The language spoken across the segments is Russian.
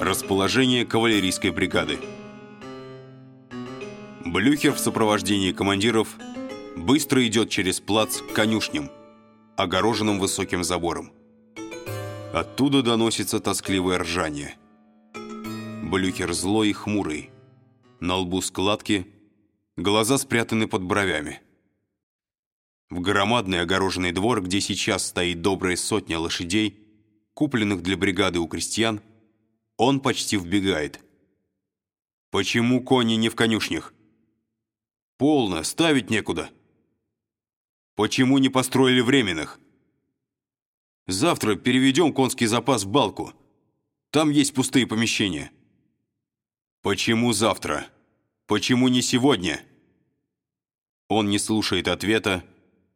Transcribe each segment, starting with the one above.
Расположение кавалерийской бригады. Блюхер в сопровождении командиров быстро идет через плац к конюшням, огороженным высоким забором. Оттуда доносится тоскливое ржание. Блюхер злой и хмурый. На лбу складки, глаза спрятаны под бровями. В громадный огороженный двор, где сейчас стоит добрая сотня лошадей, купленных для бригады у крестьян, он почти вбегает. «Почему кони не в конюшнях?» «Полно, ставить некуда». «Почему не построили временных?» «Завтра переведем конский запас в балку. Там есть пустые помещения». «Почему завтра? Почему не сегодня?» Он не слушает ответа,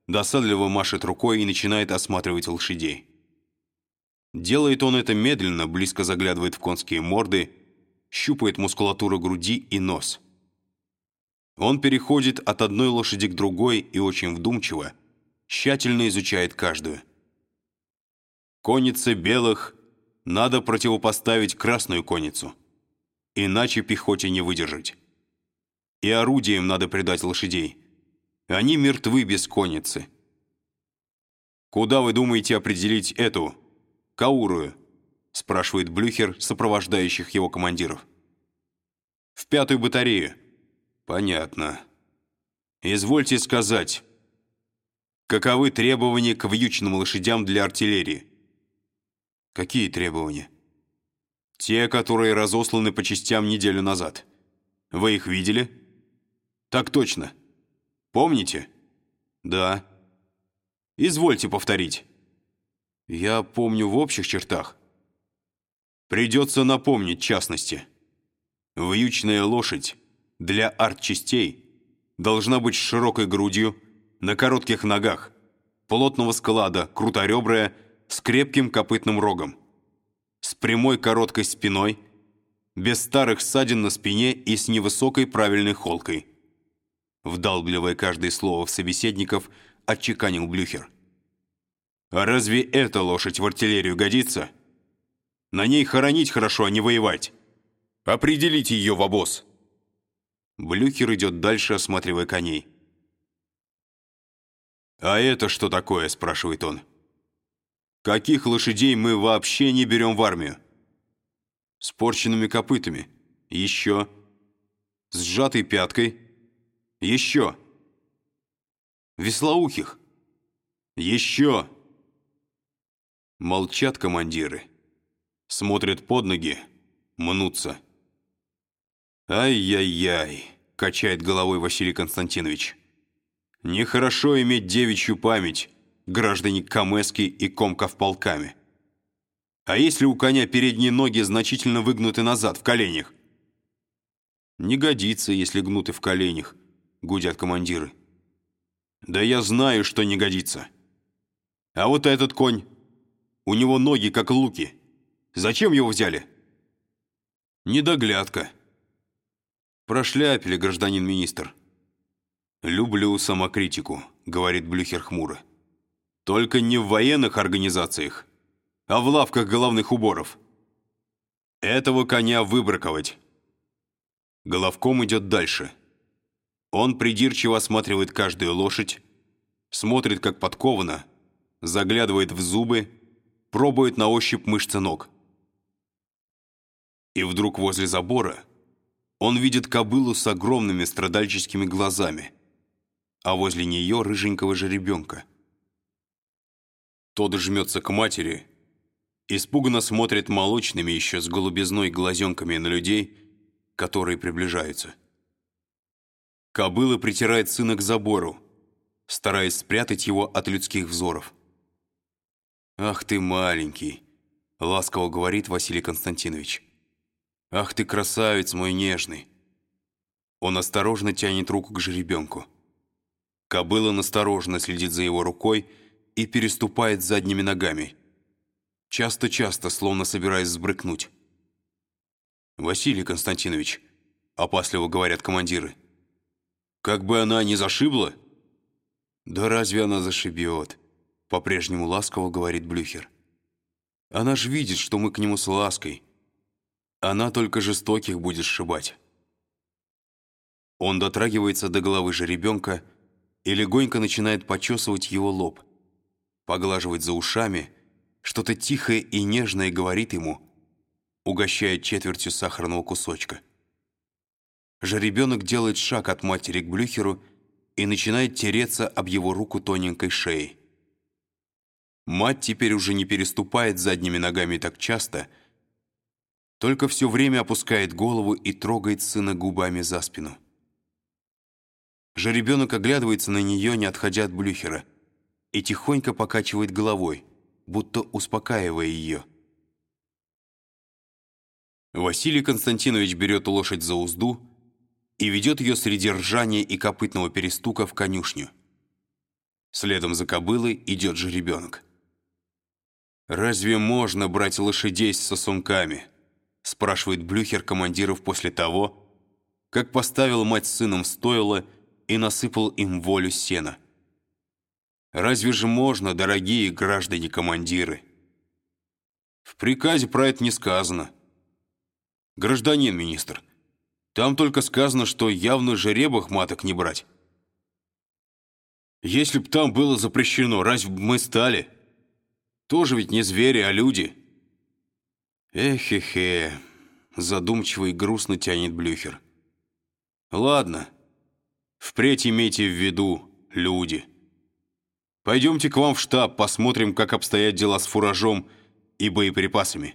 досадливо машет рукой и начинает осматривать лошадей. Делает он это медленно, близко заглядывает в конские морды, щупает мускулатуру груди и нос. Он переходит от одной лошади к другой и очень вдумчиво, тщательно изучает каждую. Коннице белых надо противопоставить красную конницу, иначе пехоте не выдержать. И орудием надо придать лошадей. Они мертвы без конницы. Куда вы думаете определить эту, Каурую?» — спрашивает Блюхер сопровождающих его командиров. «В пятую батарею». «Понятно. Извольте сказать, каковы требования к вьючным лошадям для артиллерии?» «Какие требования?» «Те, которые разосланы по частям неделю назад. Вы их видели?» «Так точно. Помните?» «Да». «Извольте повторить». Я помню в общих чертах. Придется напомнить частности. Вьючная лошадь для артчастей должна быть с широкой грудью, на коротких ногах, плотного склада, круторебрая, с крепким копытным рогом, с прямой короткой спиной, без старых ссадин на спине и с невысокой правильной холкой. Вдалбливая каждое слово в собеседников, отчеканил Блюхер. А разве эта лошадь в артиллерию годится? На ней хоронить хорошо, а не воевать. Определите ее в обоз. Блюхер идет дальше, осматривая коней. «А это что такое?» – спрашивает он. «Каких лошадей мы вообще не берем в армию?» «С порченными копытами. Еще. С сжатой пяткой. Еще. Веслоухих. Еще. Молчат командиры. Смотрят под ноги, мнутся. «Ай-яй-яй», — качает головой Василий Константинович. «Нехорошо иметь девичью память, граждане Камески и Комков полками. А если у коня передние ноги значительно выгнуты назад, в коленях?» «Не годится, если гнуты в коленях», — гудят командиры. «Да я знаю, что не годится. А вот этот конь у него ноги как луки. Зачем его взяли? Недоглядка. Прошляпили, гражданин министр. Люблю самокритику, говорит Блюхер хмуро. Только не в военных организациях, а в лавках головных уборов. Этого коня выбраковать. Головком идет дальше. Он придирчиво осматривает каждую лошадь, смотрит, как подкована, заглядывает в зубы, пробует на ощупь мышцы ног. И вдруг возле забора он видит кобылу с огромными страдальческими глазами, а возле нее рыженького жеребенка. Тот жмется к матери, испуганно смотрит молочными еще с голубизной глазенками на людей, которые приближаются. Кобыла притирает сына к забору, стараясь спрятать его от людских взоров. «Ах ты маленький!» — ласково говорит Василий Константинович. «Ах ты красавец мой нежный!» Он осторожно тянет руку к жеребенку. Кобыла настороженно следит за его рукой и переступает задними ногами. Часто-часто, словно собираясь сбрыкнуть. «Василий Константинович», — опасливо говорят командиры, «как бы она не зашибла?» «Да разве она зашибет?» По-прежнему ласково говорит Блюхер. Она ж видит, что мы к нему с лаской. Она только жестоких будет сшибать. Он дотрагивается до головы жеребенка и легонько начинает почесывать его лоб, поглаживать за ушами, что-то тихое и нежное говорит ему, угощая четвертью сахарного кусочка. Жеребенок делает шаг от матери к Блюхеру и начинает тереться об его руку тоненькой шеей. Мать теперь уже не переступает задними ногами так часто, только все время опускает голову и трогает сына губами за спину. Жеребенок оглядывается на нее, не отходя от Блюхера, и тихонько покачивает головой, будто успокаивая ее. Василий Константинович берет лошадь за узду и ведет ее среди ржания и копытного перестука в конюшню. Следом за кобылой идет жеребенок. «Разве можно брать лошадей с сосунками?» спрашивает Блюхер командиров после того, как поставил мать с сыном в стойло и насыпал им волю сена. Разве же можно, дорогие граждане-командиры? В приказе про это не сказано. Гражданин министр, там только сказано, что явно жеребах маток не брать. Если б там было запрещено, разве бы мы стали? Тоже ведь не звери, а люди. Эх-хе-хе, задумчиво и грустно тянет Блюхер. Ладно, Впредь имейте в виду, люди. Пойдемте к вам в штаб, посмотрим, как обстоят дела с фуражом и боеприпасами.